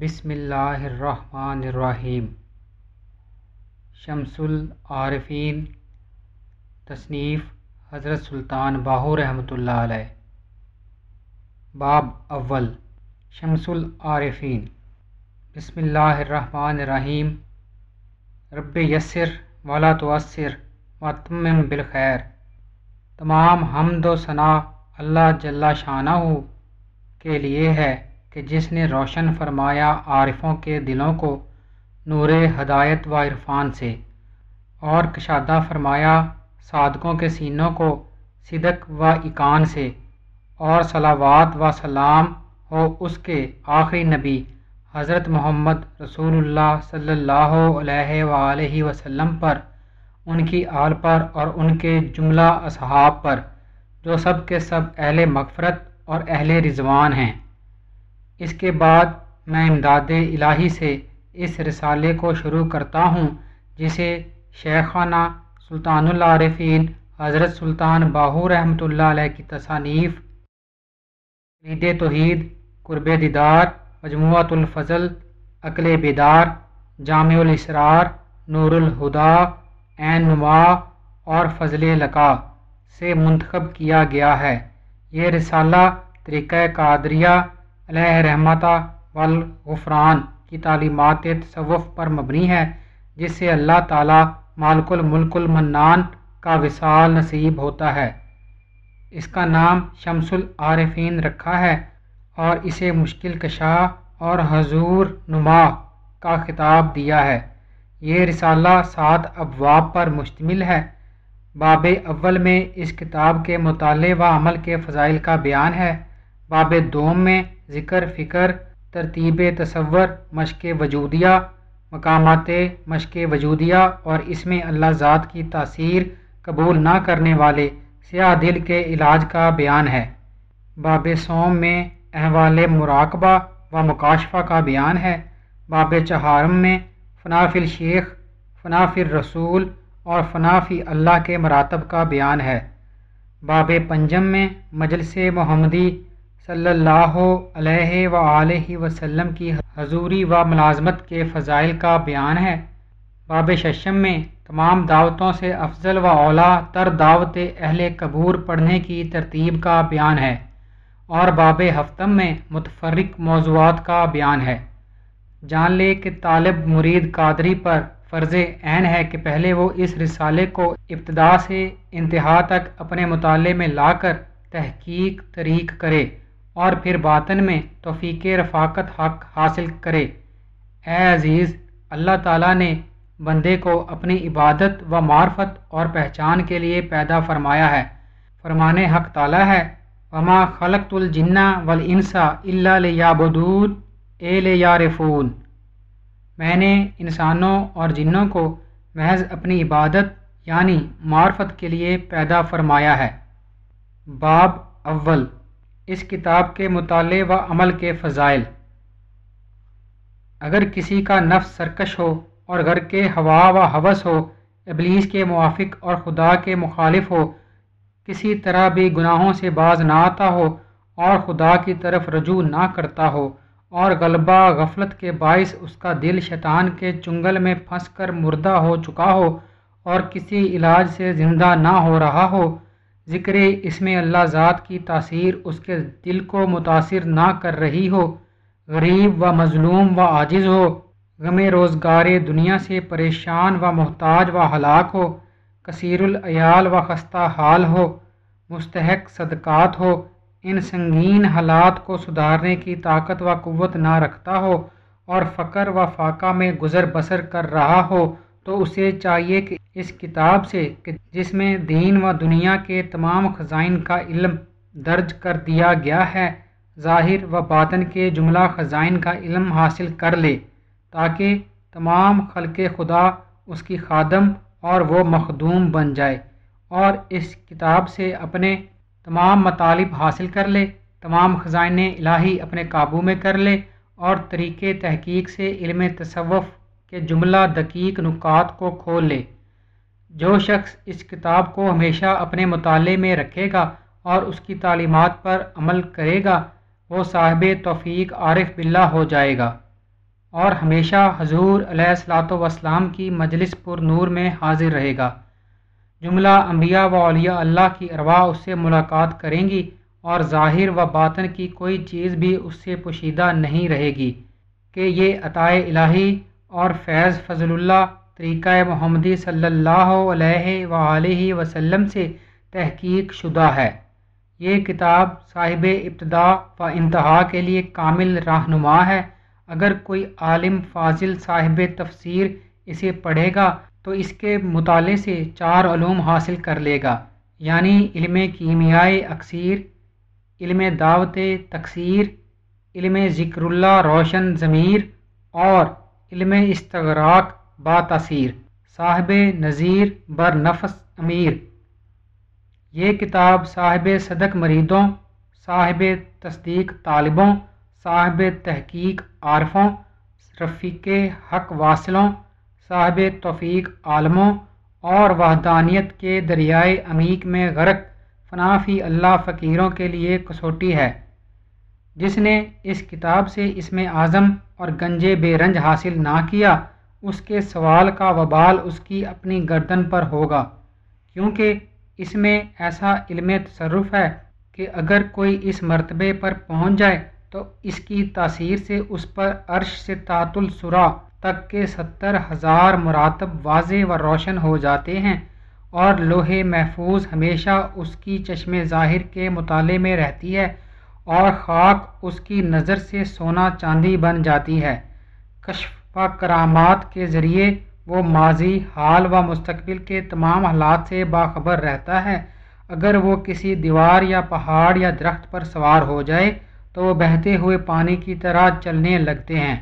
بسم اللہ الرحمن الرحیم شمس العارفین تصنیف حضرت سلطان باہو رحمۃ اللہ علیہ باب اول شمس العارفین بسم اللہ الرحمن الرحیم رب یسر والا توثر و بالخیر تمام حمد و ثناء اللہ جل شانہ کے لیے ہے۔ کہ جس نے روشن فرمایا عارفوں کے دلوں کو نور ہدایت و عرفان سے، اور کشادہ فرمایا صادقوں کے سینوں کو صدق و اکان سے، اور صلوات و سلام ہو اس کے آخری نبی حضرت محمد رسول اللہ صلی اللہ علیہ وآلہ وسلم پر، ان کی آل پر اور ان کے جملہ اصحاب پر، جو سب کے سب اہل مغفرت اور اہل رضوان ہیں۔ اس کے بعد میں امداد الہی سے اس رسالے کو شروع کرتا ہوں، جسے شیخانہ سلطان العارفین حضرت سلطان باہو رحمۃ اللہ علیہ کی تصانیف، عید توحید، قرب دیدار، مجموعۃ الفضل، عقل بیدار، جامع الاسرار، نور الہدا، عین نما اور فضل لقا سے منتخب کیا گیا ہے۔ یہ رسالہ طریقہ قادریہ علیہ رحمتہ والغفران کی تعلیمات تصوف پر مبنی ہے، جس سے اللہ تعالیٰ مالک الملک المنان کا وصال نصیب ہوتا ہے۔ اس کا نام شمس العارفین رکھا ہے اور اسے مشکل کشا اور حضور نما کا خطاب دیا ہے۔ یہ رسالہ سات ابواب پر مشتمل ہے۔ باب اول میں اس کتاب کے مطالعے و عمل کے فضائل کا بیان ہے۔ باب دوم میں ذکر، فکر، ترتیب تصور، مشق وجودیہ، مقامات مشق وجودیہ اور اس میں اللہ ذات کی تاثیر قبول نہ کرنے والے سیاہ دل کے علاج کا بیان ہے۔ باب سوم میں احوال مراقبہ و مکاشفہ کا بیان ہے۔ باب چہارم میں فناف الشیخ فناف الرسول اور فناف اللہ کے مراتب کا بیان ہے۔ باب پنجم میں مجلس محمدی صلی اللہ علیہ و وسلم کی حضوری و ملازمت کے فضائل کا بیان ہے۔ باب ششم میں تمام دعوتوں سے افضل و اولا تر دعوت اہل قبور پڑھنے کی ترتیب کا بیان ہے اور باب ہفتم میں متفرق موضوعات کا بیان ہے۔ جان لے کہ طالب مرید قادری پر فرض عین ہے کہ پہلے وہ اس رسالے کو ابتدا سے انتہا تک اپنے مطالعے میں لا کر تحقیق طریق کرے۔ اور پھر باطن میں توفیق رفاقت حق حاصل کرے۔ اے عزیز، اللہ تعالیٰ نے بندے کو اپنی عبادت و معرفت اور پہچان کے لیے پیدا فرمایا ہے۔ فرمان حق تعالیٰ ہے۔ وما خلق الجنا ولانسا اللہ لیابدود اے لیارفون میں نے انسانوں اور جنوں کو محض اپنی عبادت یعنی معرفت کے لیے پیدا فرمایا ہے۔ باب اول۔ اس کتاب کے مطالعے و عمل کے فضائل۔ اگر کسی کا نفس سرکش ہو اور گھر کے ہوا و حوث ہو، ابلیس کے موافق اور خدا کے مخالف ہو، کسی طرح بھی گناہوں سے باز نہ آتا ہو اور خدا کی طرف رجوع نہ کرتا ہو اور غلبہ غفلت کے باعث اس کا دل شیطان کے چنگل میں پھنس کر مردہ ہو چکا ہو اور کسی علاج سے زندہ نہ ہو رہا ہو ذکر اس میں اللہ ذات کی تاثیر اس کے دل کو متاثر نہ کر رہی ہو۔ غریب و مظلوم و عاجز ہو۔ غم روزگار دنیا سے پریشان و محتاج و ہلاک ہو۔ کثیر العیال و خستہ حال ہو۔ مستحق صدقات ہو۔ ان سنگین حالات کو سدھارنے کی طاقت و قوت نہ رکھتا ہو۔ اور فقر و فاقہ میں گزر بسر کر رہا ہو۔ تو اسے چاہیے کہ اس کتاب سے کہ جس میں دین و دنیا کے تمام خزائن کا علم درج کر دیا گیا ہے، ظاہر و باطن کے جملہ خزائن کا علم حاصل کر لے، تاکہ تمام خلق خدا اس کی خادم اور وہ مخدوم بن جائے اور اس کتاب سے اپنے تمام مطالب حاصل کر لے، تمام خزائن الہی اپنے قابو میں کر لے اور طریقے تحقیق سے علم تصوف کہ جملہ دقیق نکات کو کھول لے۔ جو شخص اس کتاب کو ہمیشہ اپنے مطالعے میں رکھے گا اور اس کی تعلیمات پر عمل کرے گا، وہ صاحب توفیق عارف باللہ ہو جائے گا۔ اور ہمیشہ حضور علیہ السلاۃ وسلام کی مجلس پر نور میں حاضر رہے گا۔ جملہ انبیاء و اولیاء اللہ کی ارواح اس سے ملاقات کریں گی اور ظاہر و باطن کی کوئی چیز بھی اس سے پوشیدہ نہیں رہے گی کہ یہ عطائے الہی اور فیض فضل اللہ طریقہ محمدی صلی اللہ علیہ و وسلم سے تحقیق شدہ ہے۔ یہ کتاب صاحب ابتدا و انتہا کے لیے کامل رہنما ہے۔ اگر کوئی عالم فاضل صاحب تفسیر اسے پڑھے گا تو اس کے مطالعے سے چار علوم حاصل کر لے گا یعنی علم کیمیائے اکثیر، علم دعوت تقسیر علم ذکر اللہ روشن ضمیر اور علم استغراق با تاثیر، صاحب نذیر بر نفس امیر۔ یہ کتاب صاحب صدق مریدوں، صاحب تصدیق طالبوں، صاحب تحقیق عارفوں، رفیق حق واصلوں، صاحب توفیق عالموں اور وحدانیت کے دریائے عمیق میں غرق فنافی اللہ فقیروں کے لیے کسوٹی ہے۔ جس نے اس کتاب سے اس میں اعظم اور گنجے بے رنج حاصل نہ کیا، اس کے سوال کا وبال اس کی اپنی گردن پر ہوگا۔ کیونکہ اس میں ایسا علم تصرف ہے کہ اگر کوئی اس مرتبے پر پہنچ جائے تو اس کی تاثیر سے اس پر عرش سے تعت السرا تک کے ستر ہزار مراتب واضح و روشن ہو جاتے ہیں اور لوہے محفوظ ہمیشہ اس کی چشم ظاہر کے مطالعے میں رہتی ہے۔ اور خاک اس کی نظر سے سونا چاندی بن جاتی ہے۔ کشف و کرامات کے ذریعے وہ ماضی، حال و مستقبل کے تمام حالات سے باخبر رہتا ہے۔ اگر وہ کسی دیوار یا پہاڑ یا درخت پر سوار ہو جائے تو وہ بہتے ہوئے پانی کی طرح چلنے لگتے ہیں۔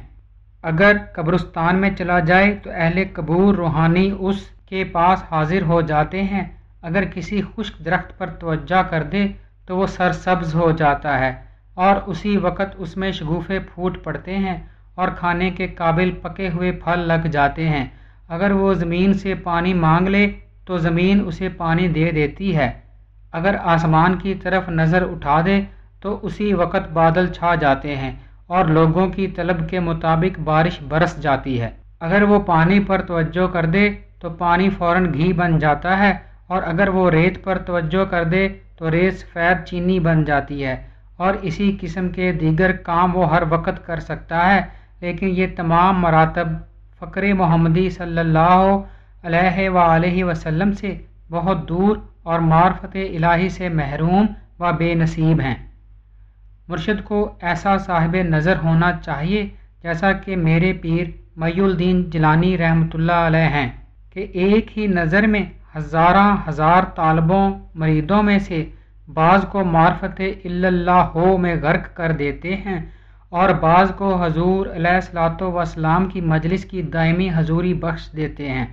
اگر قبرستان میں چلا جائے تو اہل قبور روحانی اس کے پاس حاضر ہو جاتے ہیں۔ اگر کسی خشک درخت پر توجہ کر دے تو وہ سر سبز ہو جاتا ہے اور اسی وقت اس میں شگوفے پھوٹ پڑتے ہیں اور کھانے کے قابل پکے ہوئے پھل لگ جاتے ہیں۔ اگر وہ زمین سے پانی مانگ لے تو زمین اسے پانی دے دیتی ہے۔ اگر آسمان کی طرف نظر اٹھا دے تو اسی وقت بادل چھا جاتے ہیں اور لوگوں کی طلب کے مطابق بارش برس جاتی ہے۔ اگر وہ پانی پر توجہ کر دے تو پانی فوراً گھی بن جاتا ہے اور اگر وہ ریت پر توجہ کر دے تو ریت سفید چینی بن جاتی ہے اور اسی قسم کے دیگر کام وہ ہر وقت کر سکتا ہے، لیکن یہ تمام مراتب فقر محمدی صلی اللہ علیہ و وسلم سے بہت دور اور معرفت الہی سے محروم و بے نصیب ہیں۔ مرشد کو ایسا صاحب نظر ہونا چاہیے جیسا کہ میرے پیر می الدین جلانی رحمۃ اللہ علیہ ہیں کہ ایک ہی نظر میں ہزارہ ہزار طالبوں، مریدوں میں سے بعض کو معرفت اللہ ہو میں غرق کر دیتے ہیں اور بعض کو حضور علیہ السلاۃ وسلام کی مجلس کی دائمی حضوری بخش دیتے ہیں۔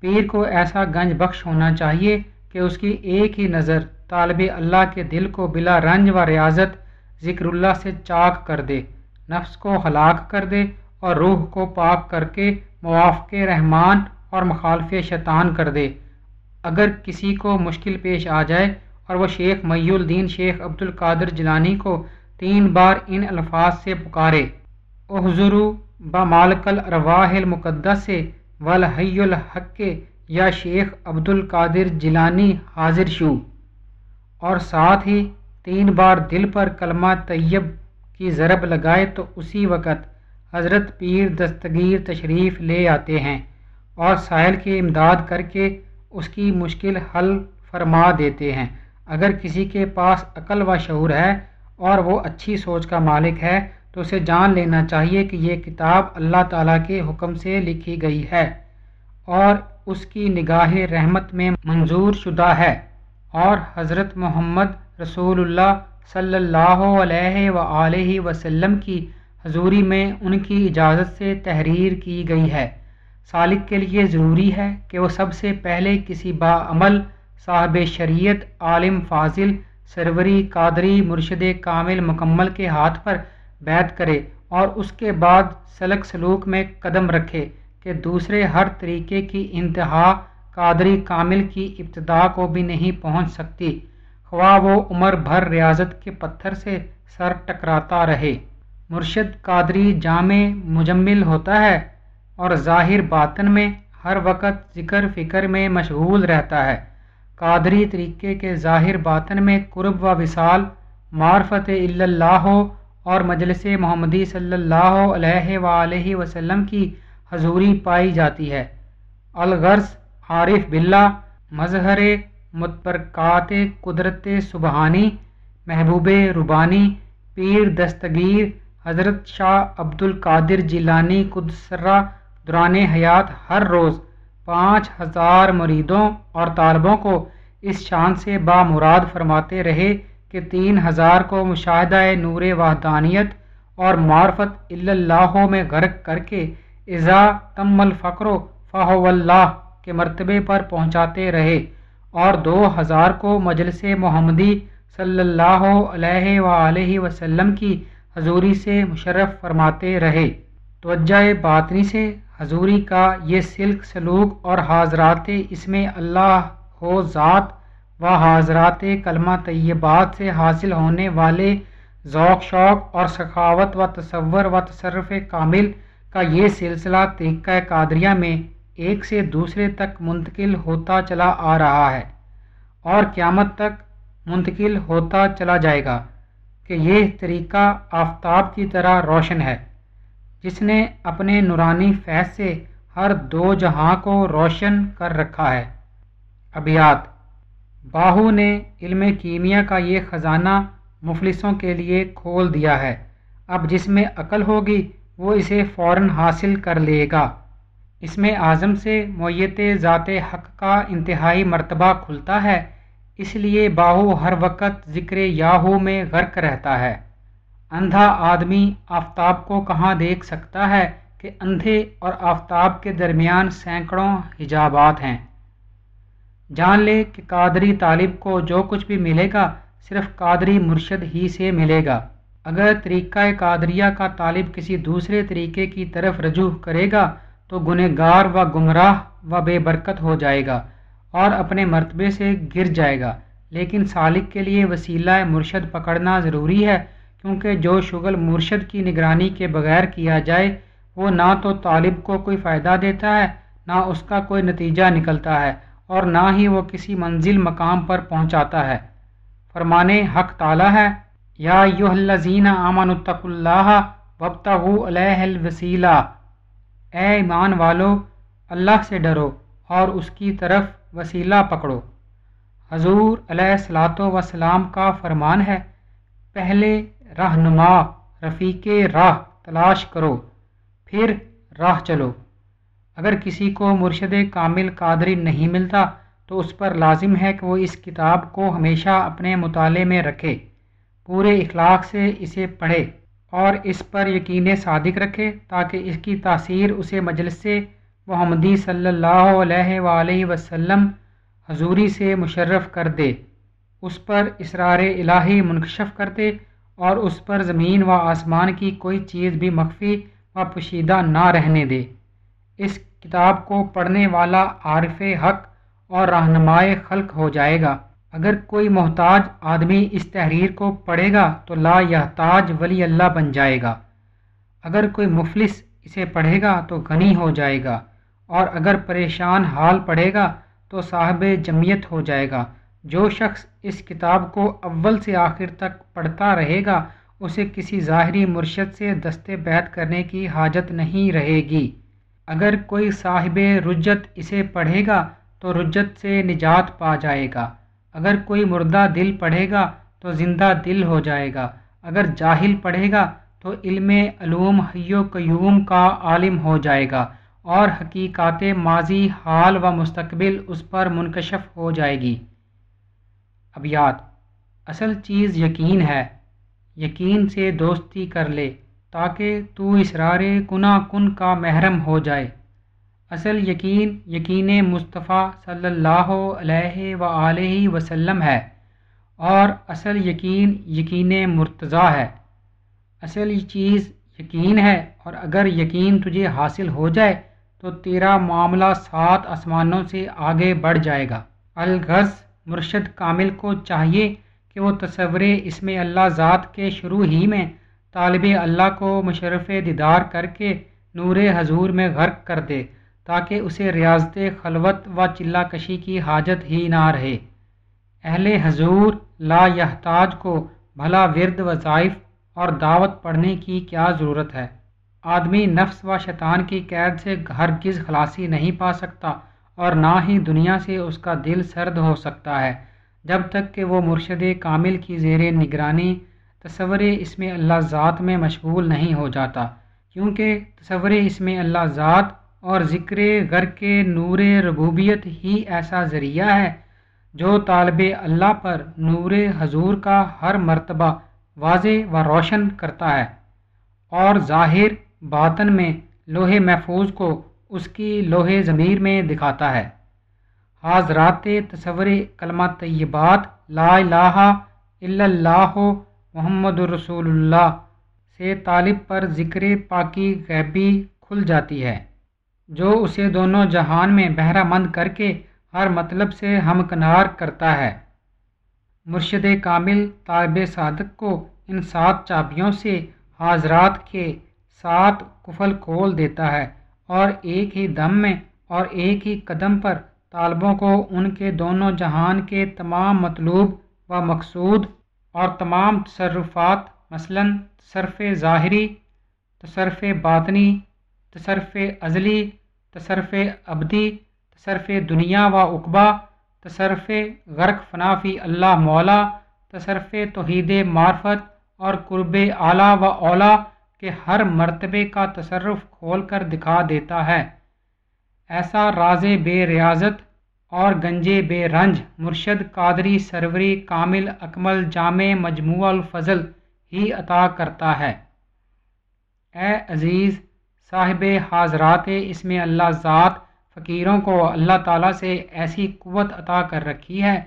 پیر کو ایسا گنج بخش ہونا چاہیے کہ اس کی ایک ہی نظر طالب اللہ کے دل کو بلا رنج و ریاضت ذکر اللہ سے چاک کر دے، نفس کو ہلاک کر دے اور روح کو پاک کر کے موافق رحمان اور مخالف شیطان کر دے۔ اگر کسی کو مشکل پیش آ جائے اور وہ شیخ می الدین شیخ عبد القادر جلانی کو تین بار ان الفاظ سے پکارے احضرو بمالک الرواح المقدس سے ولحی الحق یا شیخ عبد القادر جلانی حاضر شو۔ اور ساتھ ہی تین بار دل پر کلمہ طیب کی ضرب لگائے تو اسی وقت حضرت پیر دستگیر تشریف لے آتے ہیں اور ساحل کی امداد کر کے اس کی مشکل حل فرما دیتے ہیں۔ اگر کسی کے پاس عقل و شعور ہے اور وہ اچھی سوچ کا مالک ہے، تو اسے جان لینا چاہیے کہ یہ کتاب اللہ تعالیٰ کے حکم سے لکھی گئی ہے اور اس کی نگاہ رحمت میں منظور شدہ ہے۔ اور حضرت محمد رسول اللہ صلی اللہ علیہ و وسلم کی حضوری میں ان کی اجازت سے تحریر کی گئی ہے۔ سالک کے لیے ضروری ہے کہ وہ سب سے پہلے کسی باعمل صاحب شریعت، عالم فاضل، سروری، قادری، مرشد کامل مکمل کے ہاتھ پر بیت کرے اور اس کے بعد سلک سلوک میں قدم رکھے کہ دوسرے ہر طریقے کی انتہا قادری کامل کی ابتدا کو بھی نہیں پہنچ سکتی۔ خواہ وہ عمر بھر ریاضت کے پتھر سے سر ٹکراتا رہے۔ مرشد قادری جامع مجمل ہوتا ہے۔ اور ظاہر باطن میں ہر وقت ذکر فکر میں مشغول رہتا ہے۔ قادری طریقے کے ظاہر باطن میں قرب و وصال، معرفت اللہ اور مجلس محمدی صلی اللہ علیہ وآلہ وسلم کی حضوری پائی جاتی ہے۔ الغرض، عارف باللہ، مظہر متبرکات قدرت سبحانی، محبوب ربانی، پیر دستگیر، حضرت شاہ عبد القادر جیلانی قدسرہ دوران حیات ہر روز پانچ ہزار مریدوں اور طالبوں کو اس شان سے بامراد فرماتے رہے کہ تین ہزار کو مشاہدہ نور وحدانیت اور معرفت اللہ میں غرق کر کے ازا تم الفقر و فاہ اللہ کے مرتبے پر پہنچاتے رہے اور دو ہزار کو مجلس محمدی صلی اللہ علیہ وآلہ وسلم کی حضوری سے مشرف فرماتے رہے۔ توجہ باطنی سے حضوری کا یہ سلک سلوک اور حاضرات اس میں اللہ ہو ذات و حاضرات کلمہ طیبات سے حاصل ہونے والے ذوق، شوق اور سخاوت و تصور و تصرف کامل کا یہ سلسلہ طریقہ قادریہ میں ایک سے دوسرے تک منتقل ہوتا چلا آ رہا ہے اور قیامت تک منتقل ہوتا چلا جائے گا کہ یہ طریقہ آفتاب کی طرح روشن ہے۔ جس نے اپنے نورانی فیض سے ہر دو جہاں کو روشن کر رکھا ہے۔ ابیات۔ باہو نے علم کیمیا کا یہ خزانہ مفلسوں کے لیے کھول دیا ہے۔ اب جس میں عقل ہوگی، وہ اسے فوراً حاصل کر لے گا۔ اس میں اعظم سے معیت ذات حق کا انتہائی مرتبہ کھلتا ہے، اس لیے باہو ہر وقت ذکر یاہو میں غرق رہتا ہے۔ اندھا آدمی آفتاب کو کہاں دیکھ سکتا ہے کہ اندھے اور آفتاب کے درمیان سینکڑوں حجابات ہیں؟ جان لے کہ قادری طالب کو جو کچھ بھی ملے گا، صرف قادری مرشد ہی سے ملے گا۔ اگر طریقہ قادریہ کا طالب کسی دوسرے طریقے کی طرف رجوع کرے گا، تو گنہ گار و گمراہ و بے برکت ہو جائے گا اور اپنے مرتبے سے گر جائے گا۔ لیکن سالک کے لیے وسیلہ مرشد پکڑنا ضروری ہے۔ کیونکہ جو شغل مرشد کی نگرانی کے بغیر کیا جائے، وہ نہ تو طالب کو کوئی فائدہ دیتا ہے، نہ اس کا کوئی نتیجہ نکلتا ہے، اور نہ ہی وہ کسی منزل مقام پر پہنچاتا ہے۔ فرمانے، حق تعالی ہے۔ یا یو الزین امن الطق اللہ وبتا علیہ الوسیلہ۔ اے ایمان والو، اللہ سے ڈرو اور اس کی طرف وسیلہ پکڑو۔ حضور علیہ السلاۃ وسلام کا فرمان ہے، پہلے رہنما رفیق راہ، تلاش کرو، پھر راہ چلو۔ اگر کسی کو مرشد کامل قادری نہیں ملتا، تو اس پر لازم ہے کہ وہ اس کتاب کو ہمیشہ اپنے مطالعے میں رکھے۔ پورے اخلاق سے اسے پڑھے اور اس پر یقین صادق رکھے تاکہ اس کی تاثیر اسے مجلس محمدی صلی اللہ علیہ وآلہ وسلم حضوری سے مشرف کر دے۔ اس پر اسرار الہی منکشف کر دے اور اس پر زمین و آسمان کی کوئی چیز بھی مخفی و پوشیدہ نہ رہنے دے۔ اس کتاب کو پڑھنے والا عارف حق اور رہنمائے خلق ہو جائے گا۔ اگر کوئی محتاج آدمی اس تحریر کو پڑھے گا تو لا یحتاج ولی اللہ بن جائے گا۔ اگر کوئی مفلس اسے پڑھے گا تو غنی ہو جائے گا۔ اور اگر پریشان حال پڑھے گا تو صاحب جمعیت ہو جائے گا۔ جو شخص اس کتاب کو اول سے آخر تک پڑھتا رہے گا، اسے کسی ظاہری مرشد سے دستے بیت کرنے کی حاجت نہیں رہے گی۔ اگر کوئی صاحب رجت اسے پڑھے گا، تو رجت سے نجات پا جائے گا۔ اگر کوئی مردہ دل پڑھے گا، تو زندہ دل ہو جائے گا۔ اگر جاہل پڑھے گا، تو علم علوم حیو قیوم کا عالم ہو جائے گا اور حقیقات ماضی، حال و مستقبل اس پر منکشف ہو جائے گی۔ ابیات اصل چیز یقین ہے۔ یقین سے دوستی کر لے تاکہ تو اسرار کنا کن کا محرم ہو جائے۔ اصل یقین یقین مصطفیٰ صلی اللہ علیہ و وسلم ہے اور اصل یقین یقین مرتضیٰ ہے۔ اصل چیز یقین ہے اور اگر یقین تجھے حاصل ہو جائے تو تیرا معاملہ سات آسمانوں سے آگے بڑھ جائے گا۔ الغز مرشد کامل کو چاہیے کہ وہ تصور اس میں اللہ ذات کے شروع ہی میں طالب اللہ کو مشرف دیدار کر کے نور حضور میں غرق کر دے تاکہ اسے ریاضت خلوت و چلا کشی کی حاجت ہی نہ رہے۔ اہل حضور لا یحتاج کو بھلا ورد وظائف اور دعوت پڑھنے کی کیا ضرورت ہے؟ آدمی نفس و شیطان کی قید سے ہرگز خلاصی نہیں پا سکتا۔ اور نہ ہی دنیا سے اس کا دل سرد ہو سکتا ہے۔ جب تک کہ وہ مرشد کامل کی زیر نگرانی تصور اس میں اللہ ذات میں مشغول نہیں ہو جاتا، کیونکہ تصور اس میں اللہ ذات اور ذکر غر کے نور ربوبیت ہی ایسا ذریعہ ہے جو طالب اللہ پر نور حضور کا ہر مرتبہ واضح و روشن کرتا ہے۔ اور ظاہر باطن میں لوہے محفوظ کو اس کی لوہے ضمیر میں دکھاتا ہے۔ حاضرات تصور کلمہ طیبات لا الہ الا اللہ محمد الرسول اللہ سے طالب پر ذکر پاکی غیبی کھل جاتی ہے۔ جو اسے دونوں جہان میں بہرہ مند کر کے ہر مطلب سے ہم کنار کرتا ہے۔ مرشد کامل طالب صادق کو ان سات چابیوں سے حاضرات کے سات کفل کھول دیتا ہے۔ اور ایک ہی دم میں اور ایک ہی قدم پر طالبوں کو ان کے دونوں جہان کے تمام مطلوب و مقصود اور تمام تصرفات، مثلا تصرف ظاہری، تصرف باطنی، تصرف ازلی تصرف ابدی، تصرف دنیا و اقبا تصرف غرق فنافی اللہ مولا، تصرف توحید معرفت اور قرب اعلیٰ و اولا کے ہر مرتبے کا تصرف کھول کر دکھا دیتا ہے۔ ایسا راز بے ریاضت اور گنجے بے رنج مرشد قادری سروری کامل اکمل جامع مجموع الفضل ہی عطا کرتا ہے۔ اے عزیز صاحب حاضرات اس میں اللہ ذات فقیروں کو اللہ تعالیٰ سے ایسی قوت عطا کر رکھی ہے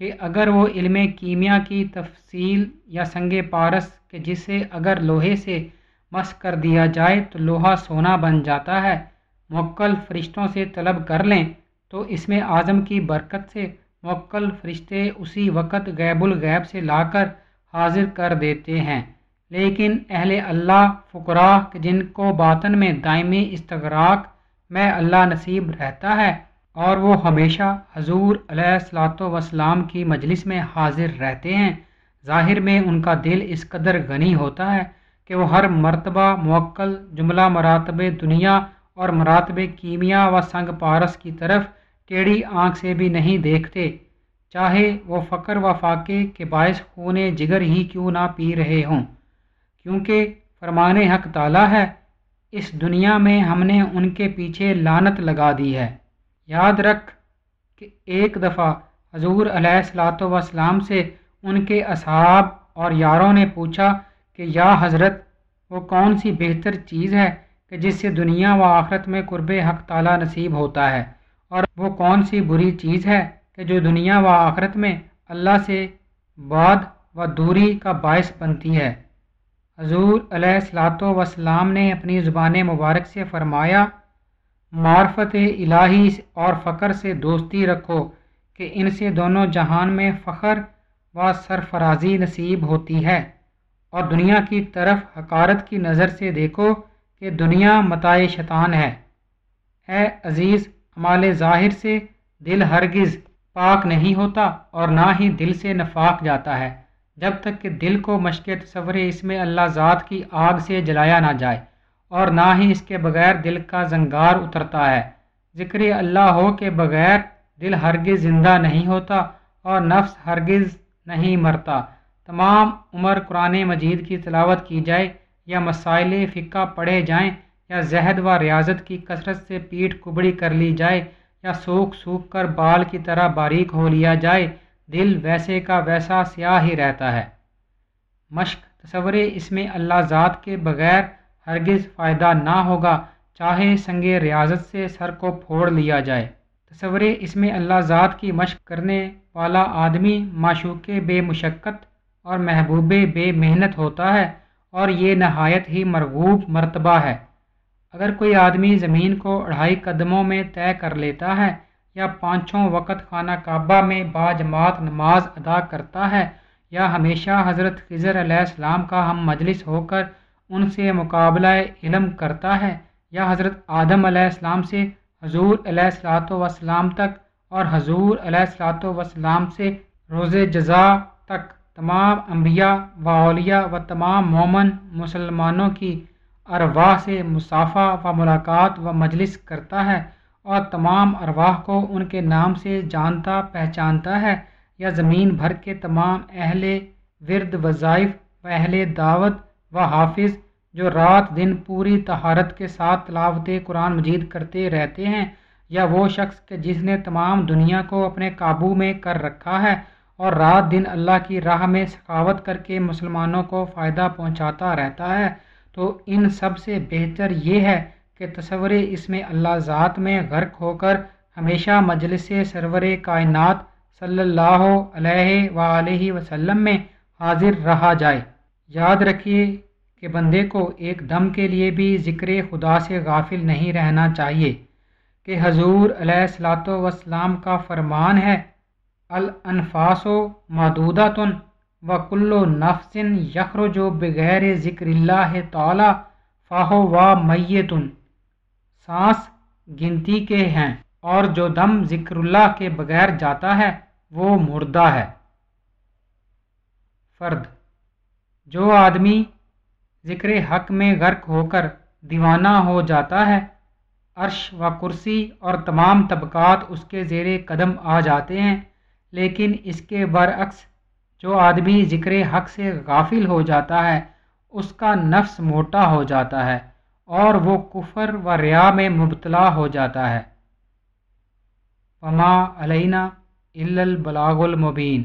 کہ اگر وہ علم کیمیا کی تفصیل یا سنگ پارس کہ جسے اگر لوہے سے مس کر دیا جائے تو لوہا سونا بن جاتا ہے۔ موکل فرشتوں سے طلب کر لیں تو اس میں اعظم کی برکت سے موکل فرشتے اسی وقت غیب الغیب سے لا کر حاضر کر دیتے ہیں۔ لیکن اہل اللہ، فقراء جن کو باطن میں دائمی استغراق میں اللہ نصیب رہتا ہے اور وہ ہمیشہ حضور علیہ السلاۃ وسلام کی مجلس میں حاضر رہتے ہیں، ظاہر میں ان کا دل اس قدر غنی ہوتا ہے۔ کہ وہ ہر مرتبہ موکل، جملہ مراتب دنیا اور مراتب کیمیا و سنگ پارس کی طرف ٹیڑھی آنکھ سے بھی نہیں دیکھتے۔ چاہے وہ فقر و فاقے کے باعث خون جگر ہی کیوں نہ پی رہے ہوں۔ کیونکہ فرمان حق تعالیٰ ہے، اس دنیا میں ہم نے ان کے پیچھے لانت لگا دی ہے۔ یاد رکھ کہ ایک دفعہ حضور علیہ السلاۃ وسلام سے ان کے اصحاب اور یاروں نے پوچھا کہ یا حضرت، وہ کون سی بہتر چیز ہے کہ جس سے دنیا و آخرت میں قرب حق تعالیٰ نصیب ہوتا ہے؟ اور وہ کون سی بری چیز ہے کہ جو دنیا و آخرت میں اللہ سے بعد و دوری کا باعث بنتی ہے؟ حضور علیہ السلاۃ وسلام نے اپنی زبان مبارک سے فرمایا، معرفت الہی اور فخر سے دوستی رکھو کہ ان سے دونوں جہان میں فخر و سرفرازی نصیب ہوتی ہے۔ اور دنیا کی طرف حکارت کی نظر سے دیکھو کہ دنیا متائے شیطان ہے۔ اے عزیز ہمال ظاہر سے دل ہرگز پاک نہیں ہوتا اور نہ ہی دل سے نفاق جاتا ہے۔ جب تک کہ دل کو مشق تصور اس میں اللہ ذات کی آگ سے جلایا نہ جائے اور نہ ہی اس کے بغیر دل کا زنگار اترتا ہے۔ ذکر اللہ ہو کے بغیر دل ہرگز زندہ نہیں ہوتا اور نفس ہرگز نہیں مرتا۔ تمام عمر قرآن مجید کی تلاوت کی جائے یا مسائل فقہ پڑھے جائیں یا زہد و ریاضت کی کثرت سے پیٹھ کبڑی کر لی جائے یا سوکھ سوکھ کر بال کی طرح باریک ہو لیا جائے، دل ویسے کا ویسا سیاہ ہی رہتا ہے۔ مشق، تصور اس میں اللہ ذات کے بغیر ہرگز فائدہ نہ ہوگا، چاہے سنگ ریاضت سے سر کو پھوڑ لیا جائے۔ تصور اس میں اللہ ذات کی مشق کرنے والا آدمی معشوق بے مشقت اور محبوب بے محنت ہوتا ہے اور یہ نہایت ہی مرغوب مرتبہ ہے۔ اگر کوئی آدمی زمین کو اڑھائی قدموں میں طے کر لیتا ہے یا پانچوں وقت خانہ کعبہ میں با جماعت نماز ادا کرتا ہے یا ہمیشہ حضرت خضر علیہ السلام کا ہم مجلس ہو کر ان سے مقابلہ علم کرتا ہے یا حضرت آدم علیہ السلام سے حضور علیہ السلاۃ وسلام تک اور حضور علیہ السلاۃ وسلام سے روز جزا تک تمام انبیاء و اولیاء و تمام مومن مسلمانوں کی ارواح سے مسافہ و ملاقات و مجلس کرتا ہے اور تمام ارواح کو ان کے نام سے جانتا، پہچانتا ہے یا زمین بھر کے تمام اہل ورد وظائف و اہل دعوت و حافظ جو رات دن پوری تہارت کے ساتھ تلاوت قرآن مجید کرتے رہتے ہیں یا وہ شخص کہ جس نے تمام دنیا کو اپنے قابو میں کر رکھا ہے اور رات دن اللہ کی راہ میں سخاوت کر کے مسلمانوں کو فائدہ پہنچاتا رہتا ہے، تو ان سب سے بہتر یہ ہے کہ تصور اس میں اللہ ذات میں غرق ہو کر ہمیشہ مجلس سرور کائنات صلی اللہ علیہ و وسلم میں حاضر رہا جائے۔ یاد رکھیے کہ بندے کو ایک دم کے لیے بھی ذکر خدا سے غافل نہیں رہنا چاہیے کہ حضور علیہ السلاۃ وسلام کا فرمان ہے۔ الانفاس و مادودہ تن و کلو نفسن یخر جو بغیر ذکر اللہ تعالی فاہو و میتن۔ سانس گنتی کے ہیں اور جو دم ذکر اللہ کے بغیر جاتا ہے، وہ مردہ ہے۔ فرد جو آدمی ذکر حق میں غرق ہو کر دیوانہ ہو جاتا ہے، عرش و کرسی اور تمام طبقات اس کے زیر قدم آ جاتے ہیں۔ لیکن اس کے برعکس جو آدمی ذکر حق سے غافل ہو جاتا ہے، اس کا نفس موٹا ہو جاتا ہے اور وہ کفر و ریا میں مبتلا ہو جاتا ہے۔ پما علینہ البلاغ المبین